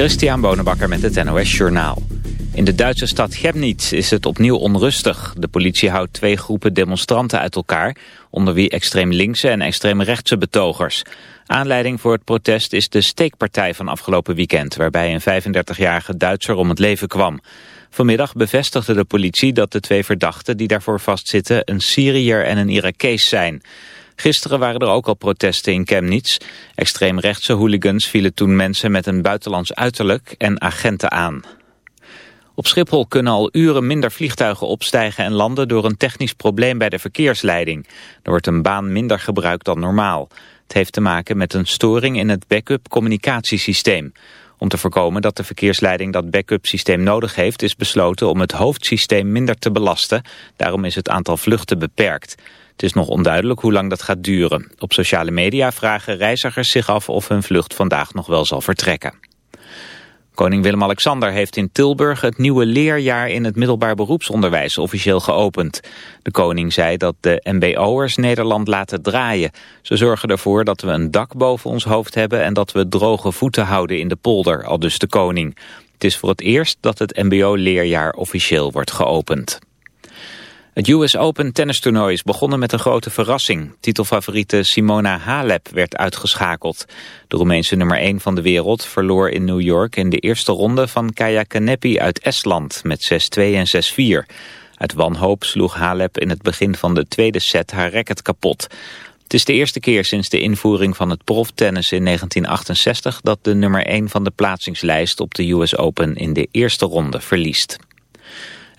Christian Bonenbakker met het NOS Journaal. In de Duitse stad Chemnitz is het opnieuw onrustig. De politie houdt twee groepen demonstranten uit elkaar... onder wie extreem linkse en extreem rechtse betogers. Aanleiding voor het protest is de steekpartij van afgelopen weekend... waarbij een 35-jarige Duitser om het leven kwam. Vanmiddag bevestigde de politie dat de twee verdachten die daarvoor vastzitten... een Syriër en een Irakees zijn... Gisteren waren er ook al protesten in Chemnitz. Extreemrechtse hooligans vielen toen mensen met een buitenlands uiterlijk en agenten aan. Op Schiphol kunnen al uren minder vliegtuigen opstijgen en landen door een technisch probleem bij de verkeersleiding. Er wordt een baan minder gebruikt dan normaal. Het heeft te maken met een storing in het backup communicatiesysteem. Om te voorkomen dat de verkeersleiding dat backup systeem nodig heeft... is besloten om het hoofdsysteem minder te belasten. Daarom is het aantal vluchten beperkt. Het is nog onduidelijk hoe lang dat gaat duren. Op sociale media vragen reizigers zich af of hun vlucht vandaag nog wel zal vertrekken. Koning Willem-Alexander heeft in Tilburg het nieuwe leerjaar in het middelbaar beroepsonderwijs officieel geopend. De koning zei dat de mbo'ers Nederland laten draaien. Ze zorgen ervoor dat we een dak boven ons hoofd hebben en dat we droge voeten houden in de polder, al dus de koning. Het is voor het eerst dat het mbo-leerjaar officieel wordt geopend. Het US Open tennistoernooi is begonnen met een grote verrassing. Titelfavoriete Simona Halep werd uitgeschakeld. De Roemeense nummer 1 van de wereld verloor in New York in de eerste ronde van Kaya Kanepi uit Estland met 6-2 en 6-4. Uit wanhoop sloeg Halep in het begin van de tweede set haar racket kapot. Het is de eerste keer sinds de invoering van het proftennis in 1968 dat de nummer 1 van de plaatsingslijst op de US Open in de eerste ronde verliest.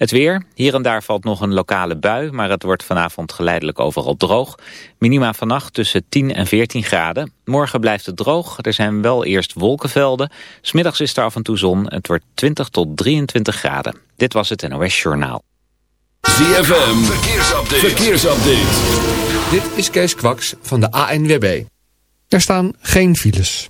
Het weer. Hier en daar valt nog een lokale bui, maar het wordt vanavond geleidelijk overal droog. Minima vannacht tussen 10 en 14 graden. Morgen blijft het droog. Er zijn wel eerst wolkenvelden. Smiddags is er af en toe zon. Het wordt 20 tot 23 graden. Dit was het NOS Journaal. ZFM. Verkeersupdate. Verkeersupdate. Dit is Kees Kwaks van de ANWB. Er staan geen files.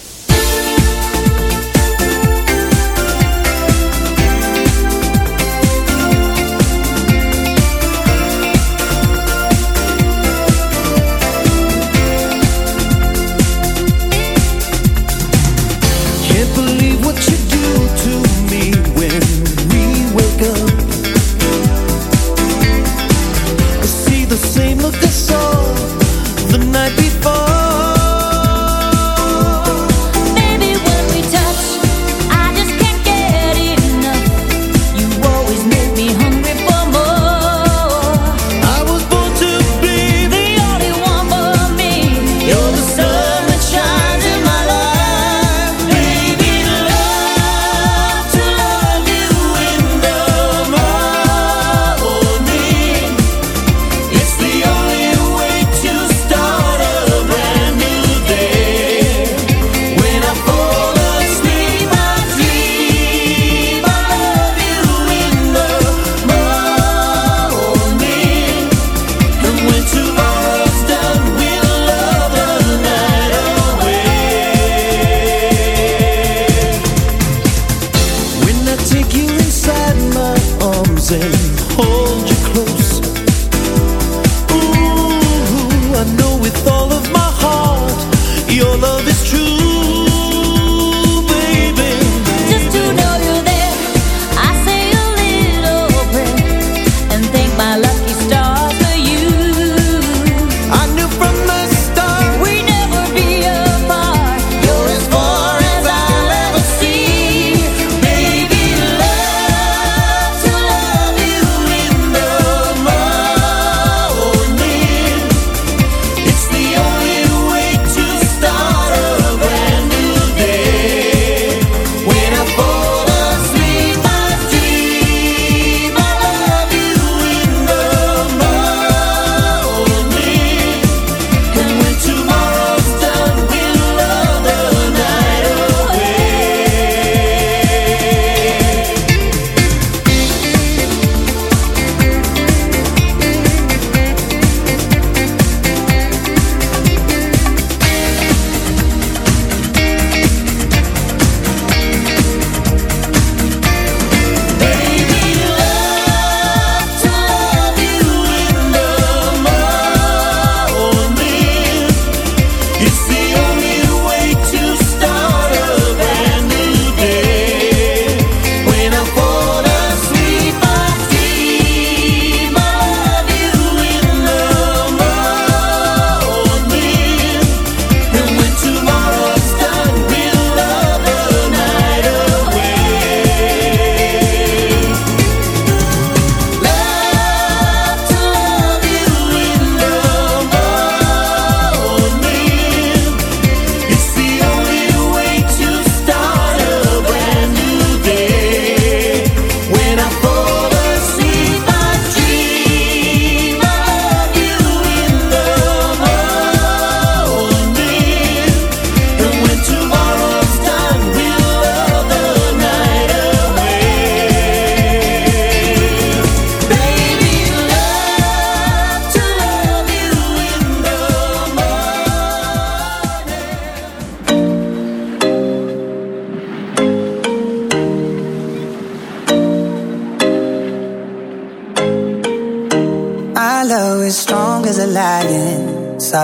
dancing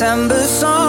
December song.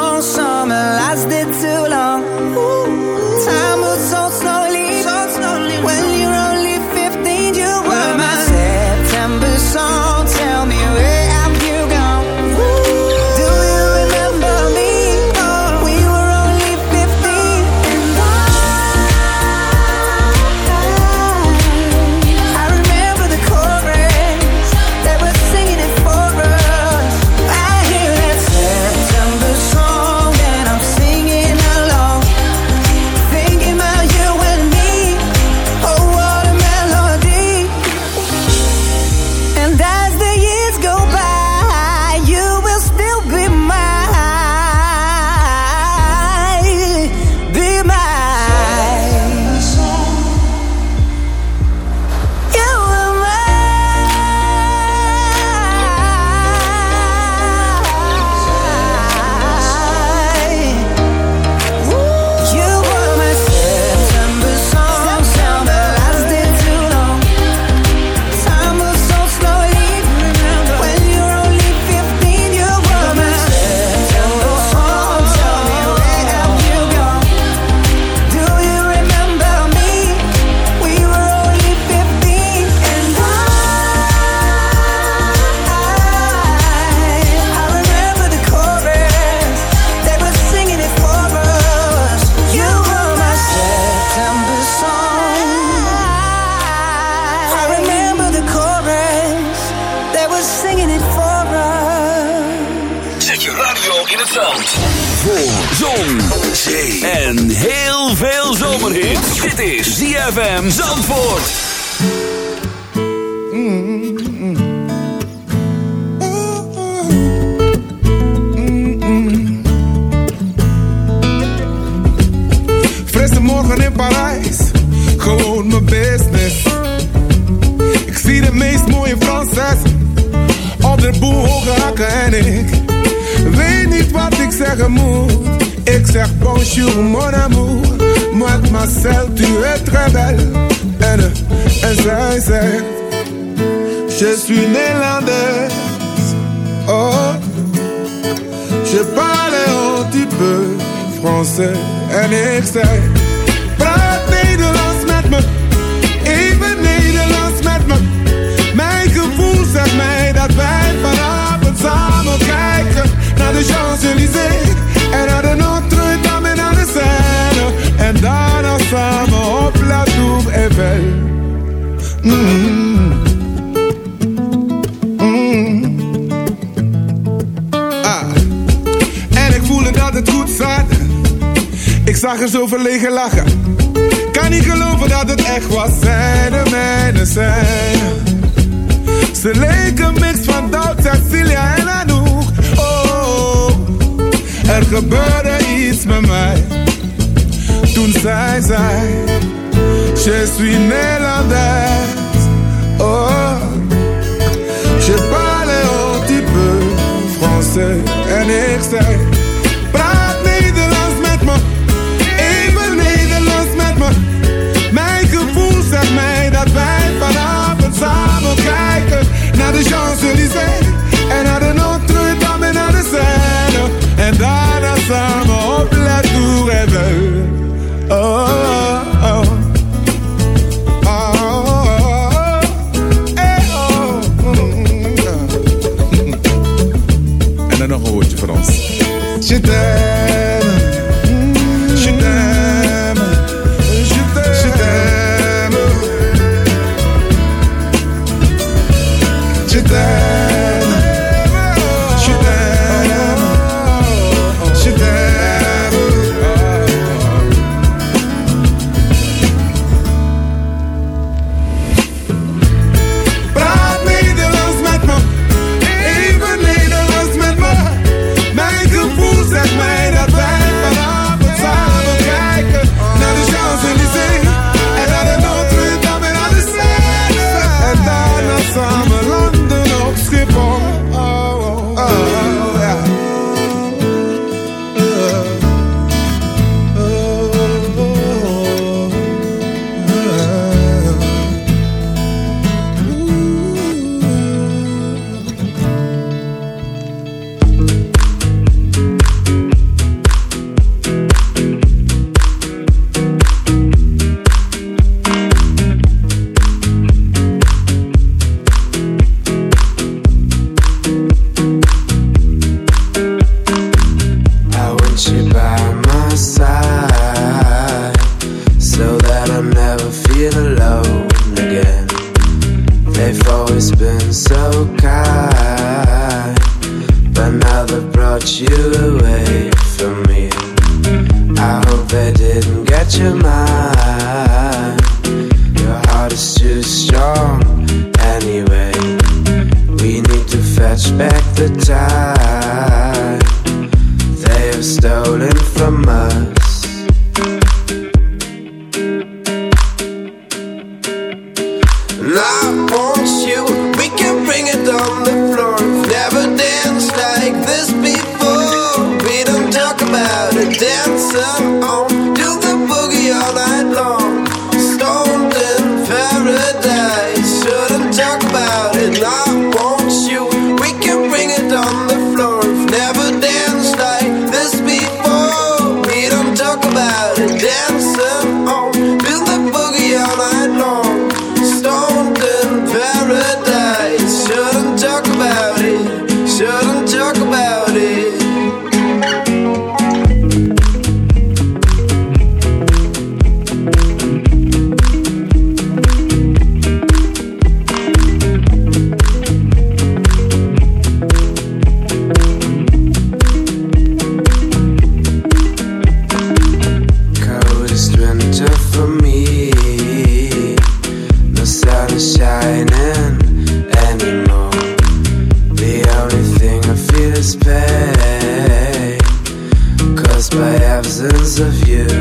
Like my mind. Toen je suis néerlandaise. Oh, je parle un petit peu français. En ik. together. Oh. this pain caused by absence of you.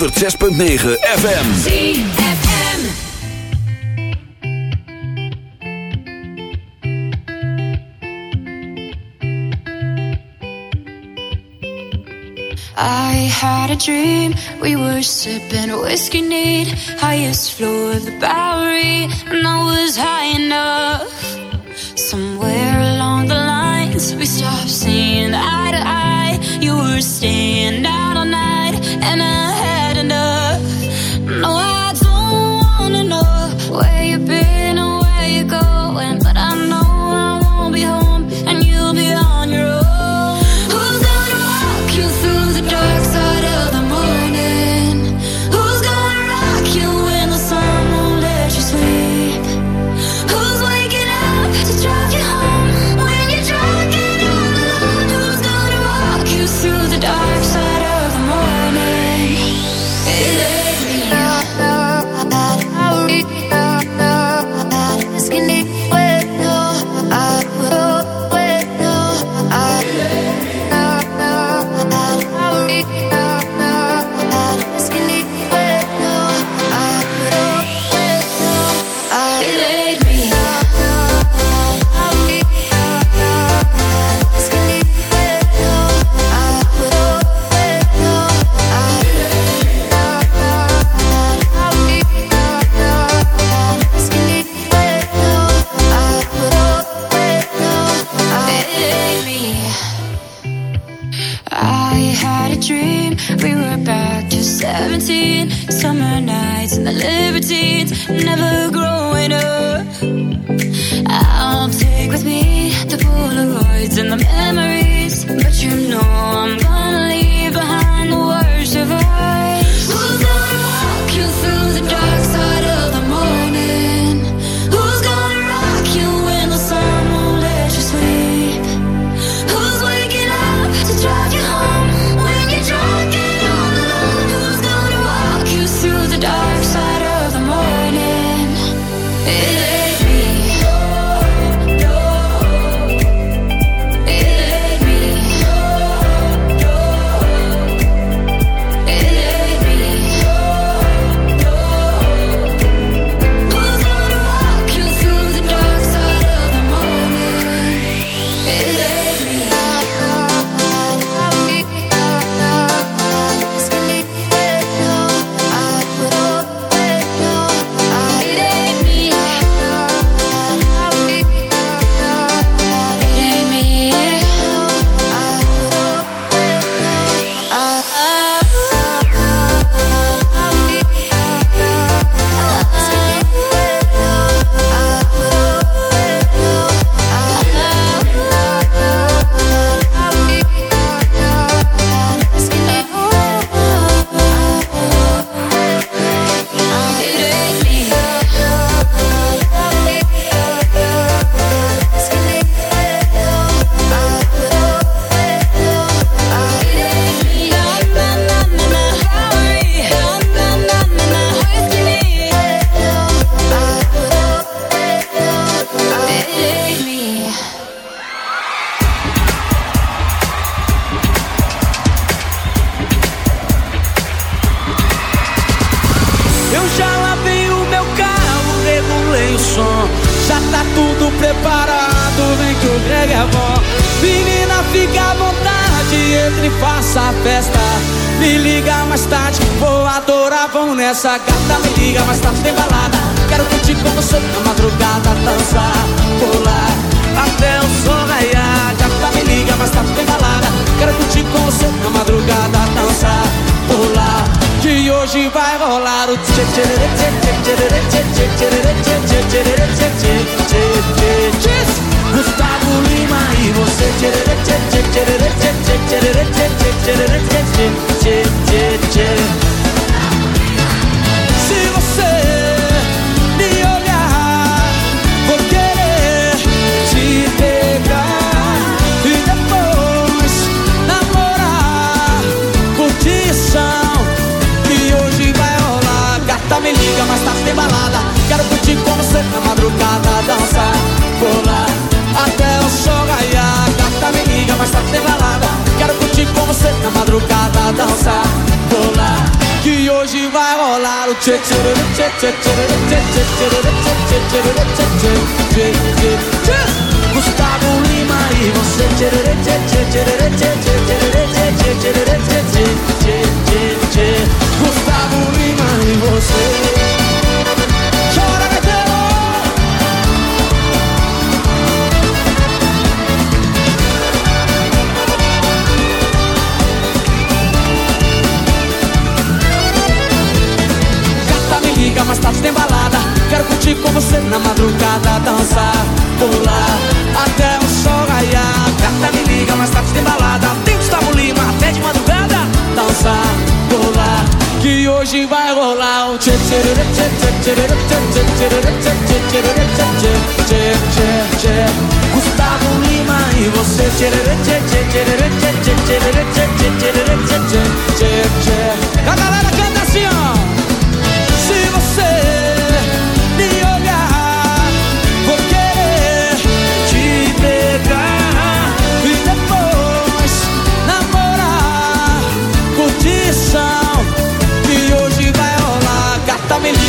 106.9 FM. I had a dream. We were sipping whiskey neat. Highest floor of the bar. Cada dançar, vou que hoje vai rolar o tchê tchê tchê tchê tchê tchê tchê tchê Gustavo Lima e você tchê tchê tchê tchê tchê tchê tchê tchê tchê tchê tchê tchê tchê tchê sábado tem balada Quero curtir com você na madrugada Dançar, pular, até o sol raiar Gata me liga, mas sábado tem balada Tem Gustavo Lima até de madrugada Dançar, pular, que hoje vai rolar o tchê tchê tchê tchê tchê tchê tchê tchê tchê Gustavo Lima e você tchê tchê tchê tchê tchê tchê tchê tchê tchê tchê tchê tchê tchê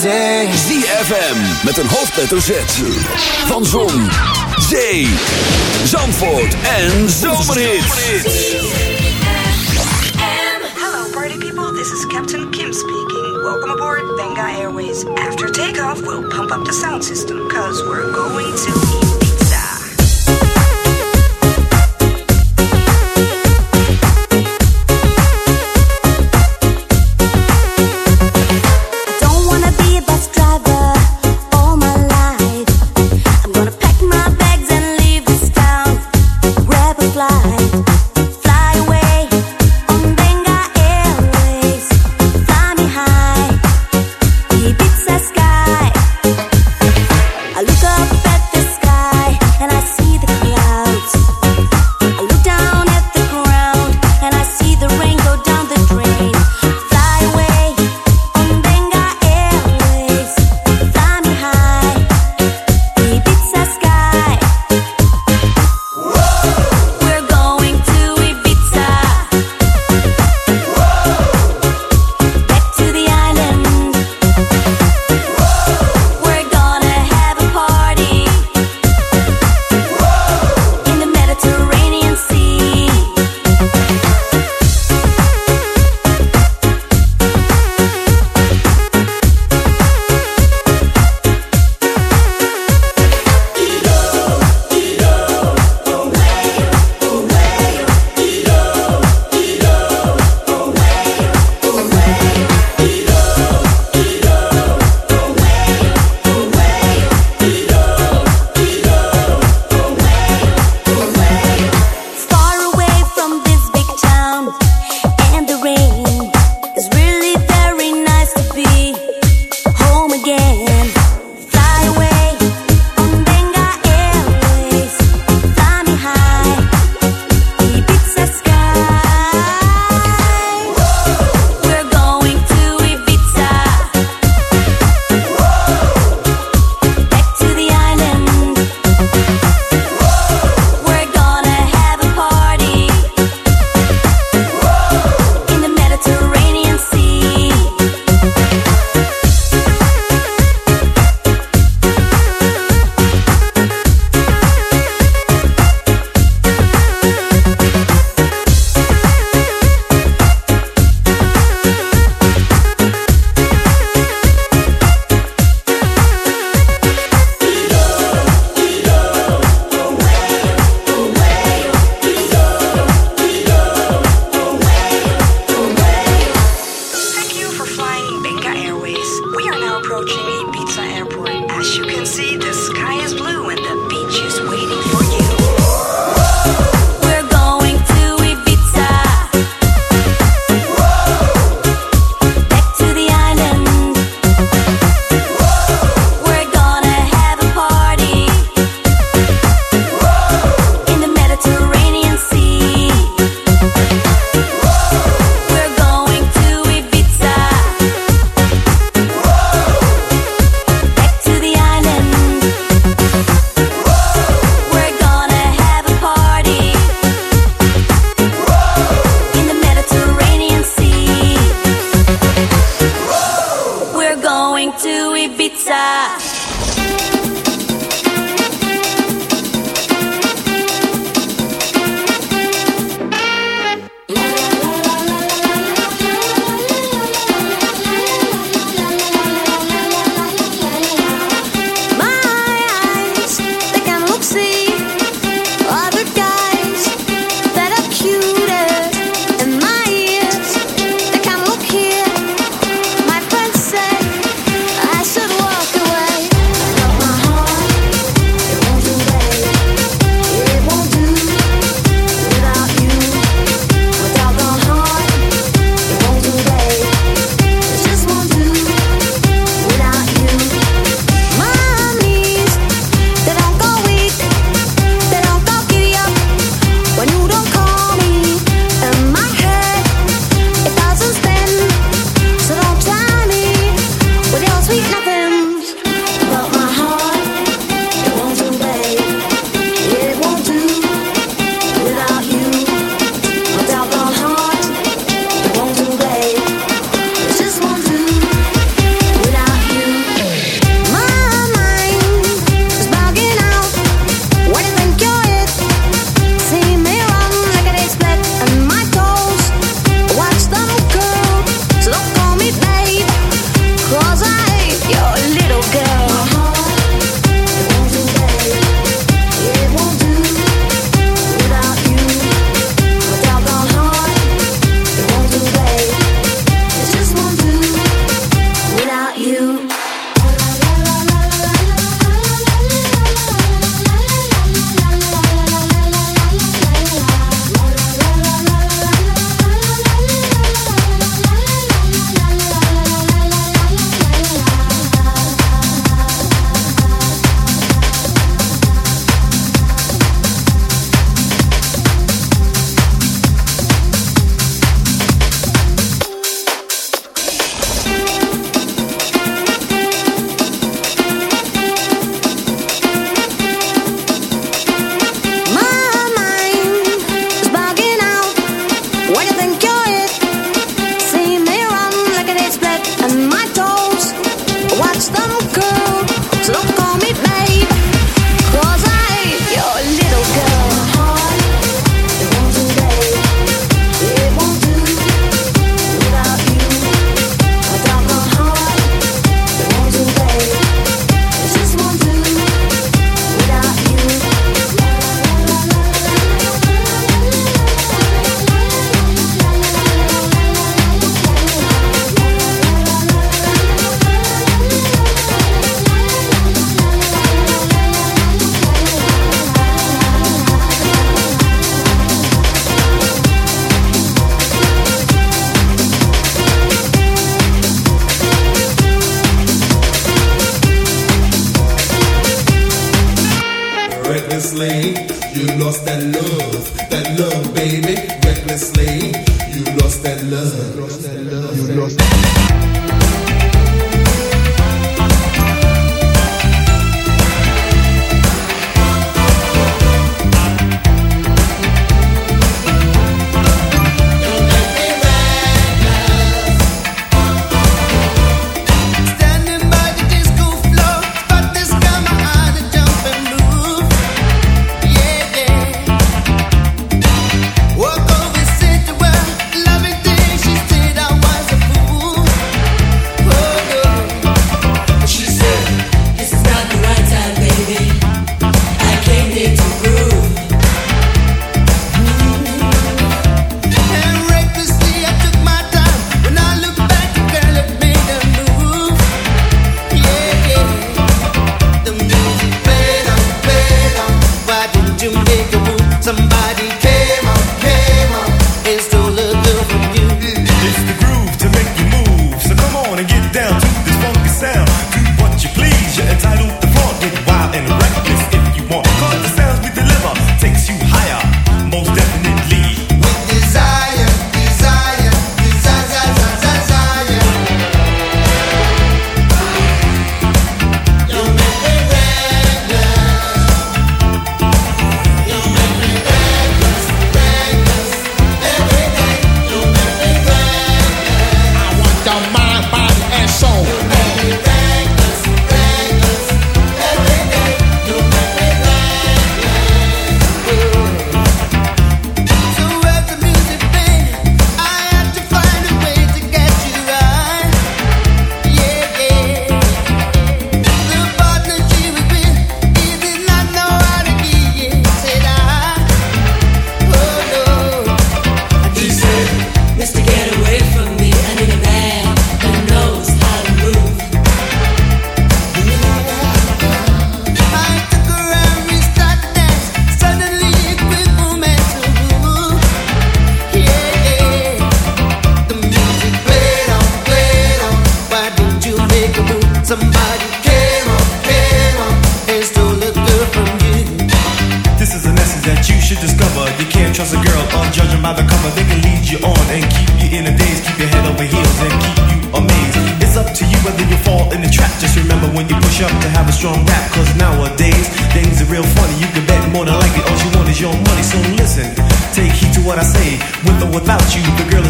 Days. ZFM met een hoofdletter Z. Van Zon, Zee, Zandvoort en Zomerhits. Hello, party people. This is Captain Kim speaking. Welcome aboard Benga Airways. After takeoff, we'll pump up the sound system because we're going to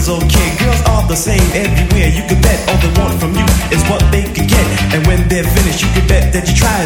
feels okay. Girls are the same everywhere. You can bet all they want from you is what they can get. And when they're finished, you can bet that you try